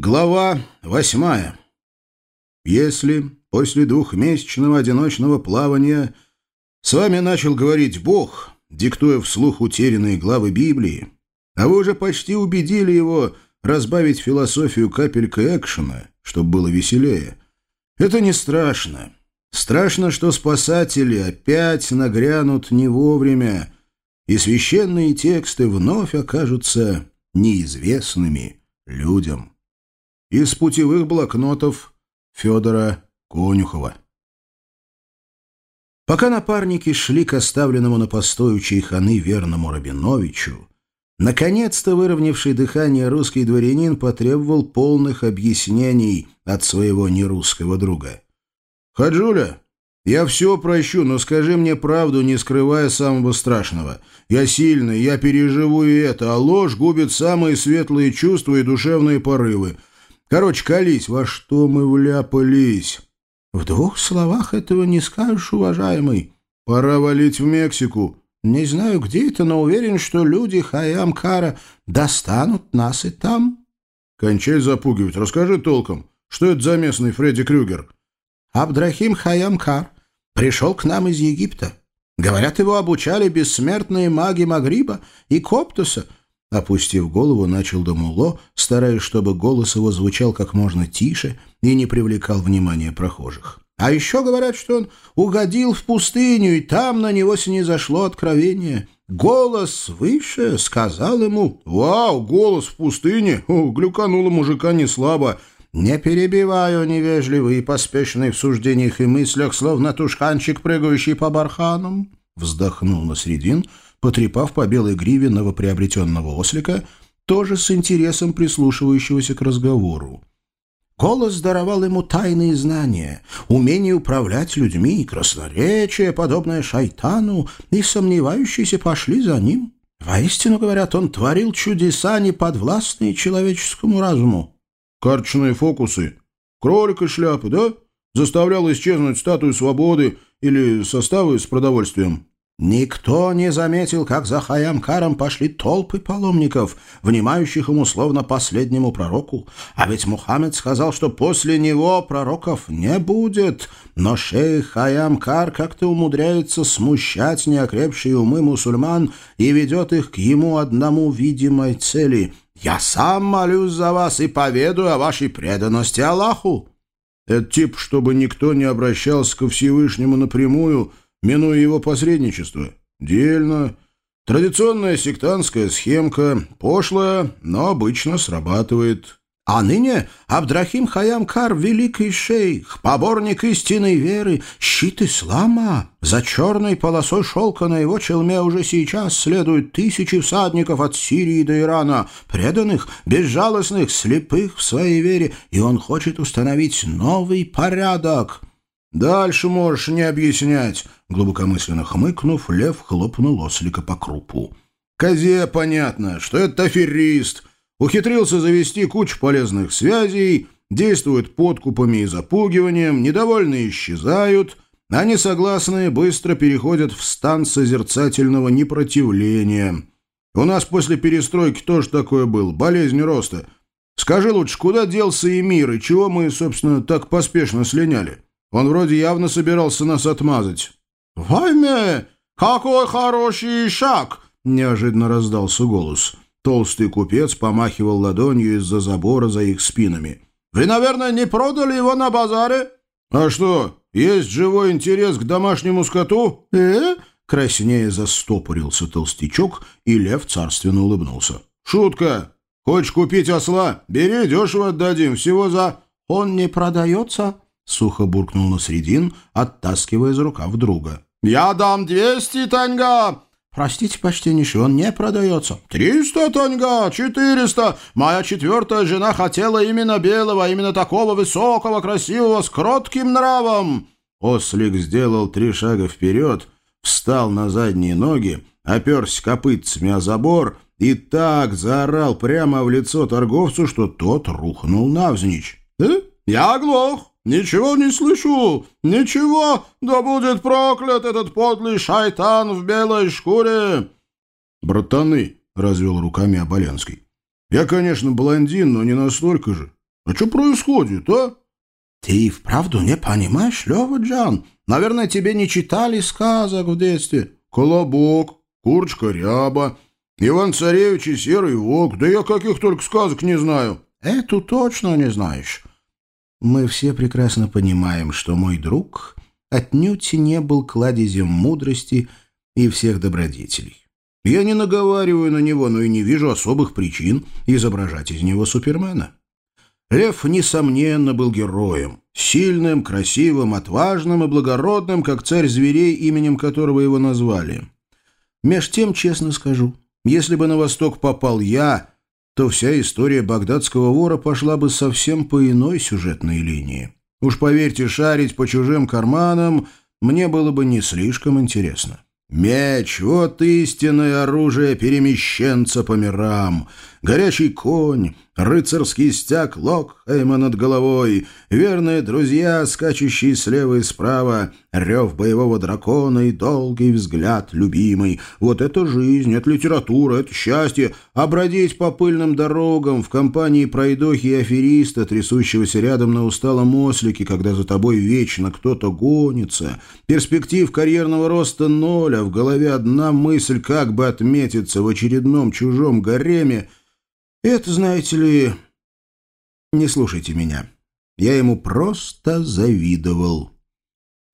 Глава восьмая. Если после двухмесячного одиночного плавания с вами начал говорить Бог, диктуя вслух утерянные главы Библии, а вы уже почти убедили его разбавить философию капелькой экшена, чтобы было веселее, это не страшно. Страшно, что спасатели опять нагрянут не вовремя, и священные тексты вновь окажутся неизвестными людям из путевых блокнотов Федора Конюхова. Пока напарники шли к оставленному на постой у чайханы верному Рабиновичу, наконец-то выровнявший дыхание русский дворянин потребовал полных объяснений от своего нерусского друга. «Хаджуля, я все прощу, но скажи мне правду, не скрывая самого страшного. Я сильный, я переживу и это, а ложь губит самые светлые чувства и душевные порывы. Короче, колись, во что мы вляпались. В двух словах этого не скажешь, уважаемый. Пора валить в Мексику. Не знаю, где это, но уверен, что люди Хаямкара достанут нас и там. Кончай запугивать. Расскажи толком. Что это за местный Фредди Крюгер? Абдрахим Хаямкар пришел к нам из Египта. Говорят, его обучали бессмертные маги Магриба и Коптуса — Опустив голову, начал Дамуло, стараясь, чтобы голос его звучал как можно тише и не привлекал внимания прохожих. А еще говорят, что он угодил в пустыню, и там на него снизошло откровение. Голос выше сказал ему «Вау, голос в пустыне! О, глюкануло мужика не слабо!» «Не перебиваю невежливый и поспешный в суждениях и мыслях, словно тушканчик, прыгающий по барханам», — вздохнул на средин, — потрепав по белой гриве новоприобретенного ослика, тоже с интересом прислушивающегося к разговору. Голос даровал ему тайные знания, умение управлять людьми, красноречие, подобное шайтану, и сомневающиеся пошли за ним. Воистину, говорят, он творил чудеса, не подвластные человеческому разуму. Карточные фокусы. Кролик и шляпы, да? Заставлял исчезнуть статую свободы или составы с продовольствием. Никто не заметил, как за Хаямкаром пошли толпы паломников, внимающих ему словно последнему пророку. А ведь Мухаммед сказал, что после него пророков не будет. Но шейх Хаямкар как-то умудряется смущать неокрепшие умы мусульман и ведет их к ему одному видимой цели. «Я сам молюсь за вас и поведаю о вашей преданности Аллаху». Это тип, чтобы никто не обращался ко Всевышнему напрямую – минуя его посредничество. Дельно. Традиционная сектантская схемка, пошлая, но обычно срабатывает. А ныне Абдрахим Хаямкар — великий шейх, поборник истинной веры, щит ислама. За черной полосой шелка на его челме уже сейчас следуют тысячи всадников от Сирии до Ирана, преданных, безжалостных, слепых в своей вере, и он хочет установить новый порядок. «Дальше можешь не объяснять», — глубокомысленно хмыкнув, лев хлопнул ослика по крупу. «Козе понятно, что это аферист. Ухитрился завести кучу полезных связей, действует подкупами и запугиванием, недовольные исчезают, а несогласные быстро переходят в стан созерцательного непротивления. У нас после перестройки тоже такое было, болезнь роста. Скажи лучше, куда делся Эмир и чего мы, собственно, так поспешно слиняли?» Он вроде явно собирался нас отмазать. «Вайме! Какой хороший шаг!» — неожиданно раздался голос. Толстый купец помахивал ладонью из-за забора за их спинами. «Вы, наверное, не продали его на базаре?» «А что, есть живой интерес к домашнему скоту?» «Э?» — краснее застопорился толстячок, и лев царственно улыбнулся. «Шутка! Хочешь купить осла? Бери, дешево отдадим, всего за...» «Он не продается?» Сухо буркнул на средин, оттаскивая за рукав друга. «Я дам двести таньга!» «Простите, почтеннейший, он не продается». «Триста таньга! Четыреста! Моя четвертая жена хотела именно белого, именно такого высокого, красивого, с кротким нравом!» Ослик сделал три шага вперед, встал на задние ноги, оперся копытцами о забор и так заорал прямо в лицо торговцу, что тот рухнул навзничь. «Э? Я оглох! «Ничего не слышу! Ничего! Да будет проклят этот подлый шайтан в белой шкуре!» «Братаны!» — развел руками Оболенский. «Я, конечно, блондин, но не настолько же. А что происходит, а? Ты вправду не понимаешь, Лева Джан? Наверное, тебе не читали сказок в детстве. Колобок, курочка ряба, Иван-царевич и серый волк. Да я каких только сказок не знаю. Эту точно не знаешь. Мы все прекрасно понимаем, что мой друг отнюдь не был кладезем мудрости и всех добродетелей. Я не наговариваю на него, но и не вижу особых причин изображать из него Супермена. Лев, несомненно, был героем. Сильным, красивым, отважным и благородным, как царь зверей, именем которого его назвали. Меж тем, честно скажу, если бы на восток попал я, то вся история багдадского вора пошла бы совсем по иной сюжетной линии. Уж поверьте, шарить по чужим карманам мне было бы не слишком интересно. Меч — вот истинное оружие перемещенца по мирам. Горячий конь, рыцарский стяг Локхейма над головой, верные друзья, скачущие слева и справа, рев боевого дракона и долгий взгляд любимый. Вот это жизнь, это литература, это счастье. Обродить по пыльным дорогам в компании пройдохи и афериста, трясущегося рядом на усталом ослике, когда за тобой вечно кто-то гонится. Перспектив карьерного роста ноль, а в голове одна мысль, как бы отметиться в очередном чужом гареме — это, знаете ли... Не слушайте меня. Я ему просто завидовал.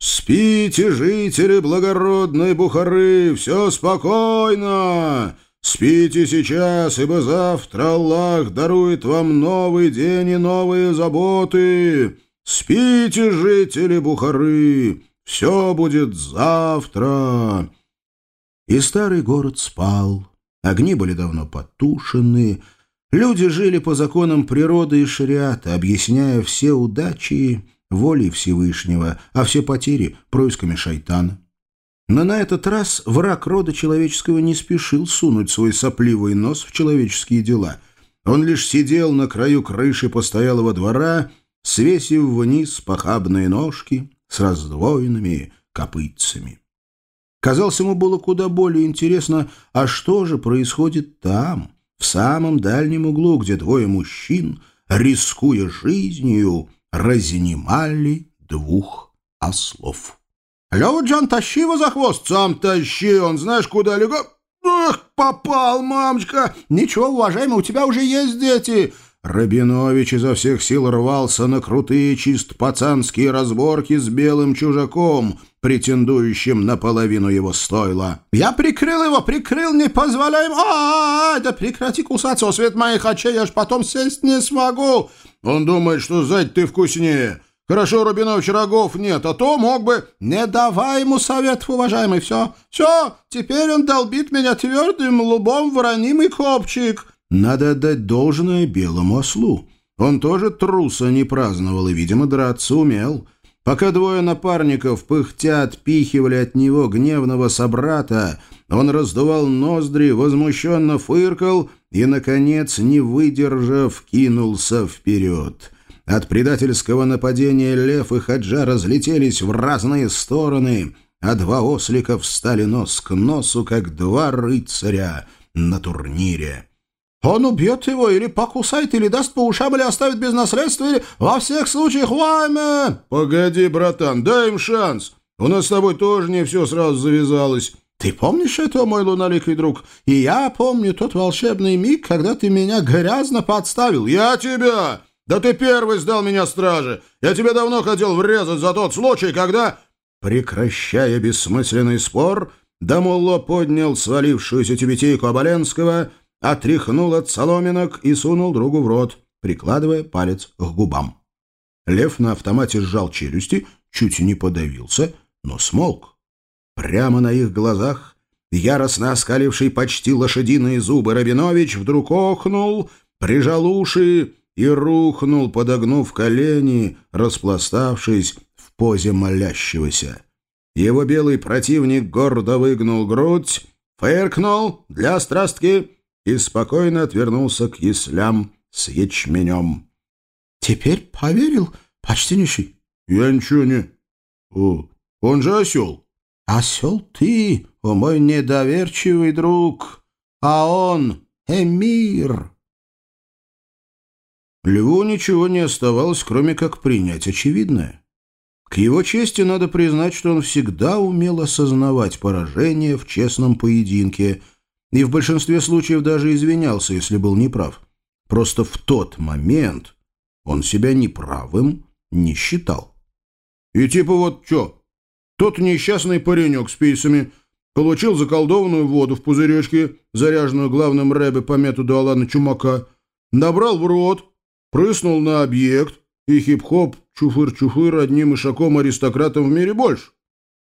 «Спите, жители благородной Бухары, все спокойно! Спите сейчас, ибо завтра Аллах дарует вам новый день и новые заботы! Спите, жители Бухары, все будет завтра!» И старый город спал. Огни были давно потушены, Люди жили по законам природы и шариата, объясняя все удачи волей Всевышнего, а все потери — происками шайтана. Но на этот раз враг рода человеческого не спешил сунуть свой сопливый нос в человеческие дела. Он лишь сидел на краю крыши постоялого двора, свесив вниз похабные ножки с раздвоенными копытцами. Казалось, ему было куда более интересно, а что же происходит там, в самом дальнем углу, где двое мужчин, рискуя жизнью, разнимали двух ослов. «Лёва Джан, тащи его за хвост!» «Сам тащи, он знаешь, куда легко...» «Эх, попал, мамочка!» «Ничего, уважаемый, у тебя уже есть дети!» Рабинович изо всех сил рвался на крутые чист пацанские разборки с белым чужаком, претендующим на половину его стойла. «Я прикрыл его, прикрыл, не позволяем! А, -а, да прекрати кусаться, свет моих очей, я ж потом сесть не смогу!» «Он думает, что сзади ты вкуснее!» Хорошо, Рубинович, рогов нет, а то мог бы... Не давай ему советов, уважаемый, все. Все, теперь он долбит меня твердым лбом в ранимый копчик. Надо отдать должное белому ослу. Он тоже труса не праздновал и, видимо, драться умел. Пока двое напарников пыхтя отпихивали от него гневного собрата, он раздувал ноздри, возмущенно фыркал и, наконец, не выдержав, кинулся вперед. От предательского нападения лев и хаджа разлетелись в разные стороны, а два ослика встали нос к носу, как два рыцаря на турнире. Он убьет его или покусает, или даст по ушам, или оставит без наследства, или во всех случаях вами. Погоди, братан, дай им шанс. У нас с тобой тоже не все сразу завязалось. Ты помнишь это, мой луноликий друг? И я помню тот волшебный миг, когда ты меня грязно подставил. Я тебя! Да ты первый сдал меня страже. Я тебе давно хотел врезать за тот случай, когда... Прекращая бессмысленный спор, Дамулло поднял свалившуюся тибетейку Оболенского — отряхнул от соломинок и сунул другу в рот, прикладывая палец к губам. Лев на автомате сжал челюсти, чуть не подавился, но смолк. Прямо на их глазах, яростно оскаливший почти лошадиные зубы Рабинович, вдруг охнул, прижал уши и рухнул, подогнув колени, распластавшись в позе молящегося. Его белый противник гордо выгнул грудь, фыркнул для страстки и спокойно отвернулся к яслям с ячменем. — Теперь поверил, почтеннейший? — Я ничего не... О, он же осел. — Осел ты, о мой недоверчивый друг, а он эмир. Льву ничего не оставалось, кроме как принять очевидное. К его чести надо признать, что он всегда умел осознавать поражение в честном поединке и в большинстве случаев даже извинялся, если был неправ. Просто в тот момент он себя неправым не считал. И типа вот что, тот несчастный паренек с пейсами получил заколдованную воду в пузыречке, заряженную главным рэбе по методу Алана Чумака, набрал в рот, прыснул на объект, и хип-хоп чуфыр-чуфыр одним ишаком-аристократом в мире больше.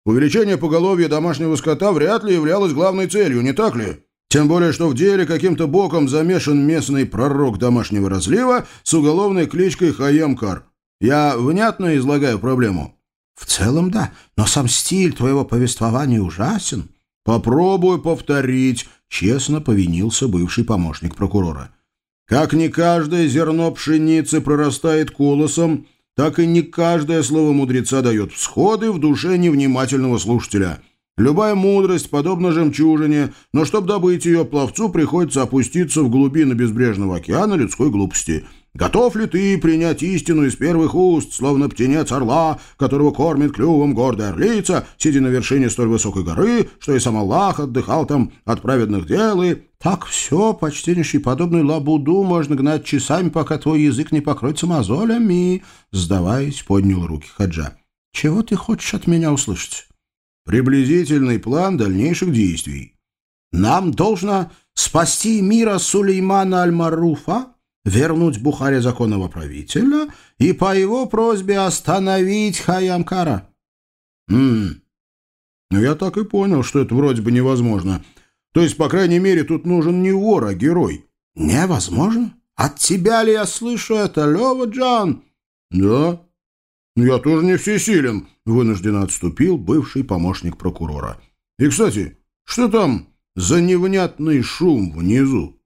Увеличение поголовья домашнего скота вряд ли являлось главной целью, не так ли? Тем более, что в деле каким-то боком замешан местный пророк домашнего разлива с уголовной кличкой Хаямкар. Я внятно излагаю проблему? В целом, да, но сам стиль твоего повествования ужасен. Попробуй повторить, честно повинился бывший помощник прокурора. Как не каждое зерно пшеницы прорастает колосом, так и не каждое слово мудреца дает всходы в душе невнимательного слушателя. Любая мудрость подобна жемчужине, но чтобы добыть ее, пловцу приходится опуститься в глубины безбрежного океана людской глупости – Готов ли ты принять истину из первых уст, словно птенец орла, которого кормит клювом гордая орлица, сидя на вершине столь высокой горы, что и сам Аллах отдыхал там от праведных дел и... Так все, почтеннейший, подобную лабуду можно гнать часами, пока твой язык не покроется мозолями, сдаваясь, поднял руки Хаджа. Чего ты хочешь от меня услышать? Приблизительный план дальнейших действий. Нам должно спасти мира Сулеймана Аль-Маруфа, вернуть Бухаре законного правителя и по его просьбе остановить Хаямкара. Хм. Ну, я так и понял, что это вроде бы невозможно. То есть, по крайней мере, тут нужен не вор, а герой. Невозможно? От тебя ли я слышу это, Лева Джан? Да. Ну, я тоже не всесилен, вынужденно отступил бывший помощник прокурора. И, кстати, что там за невнятный шум внизу?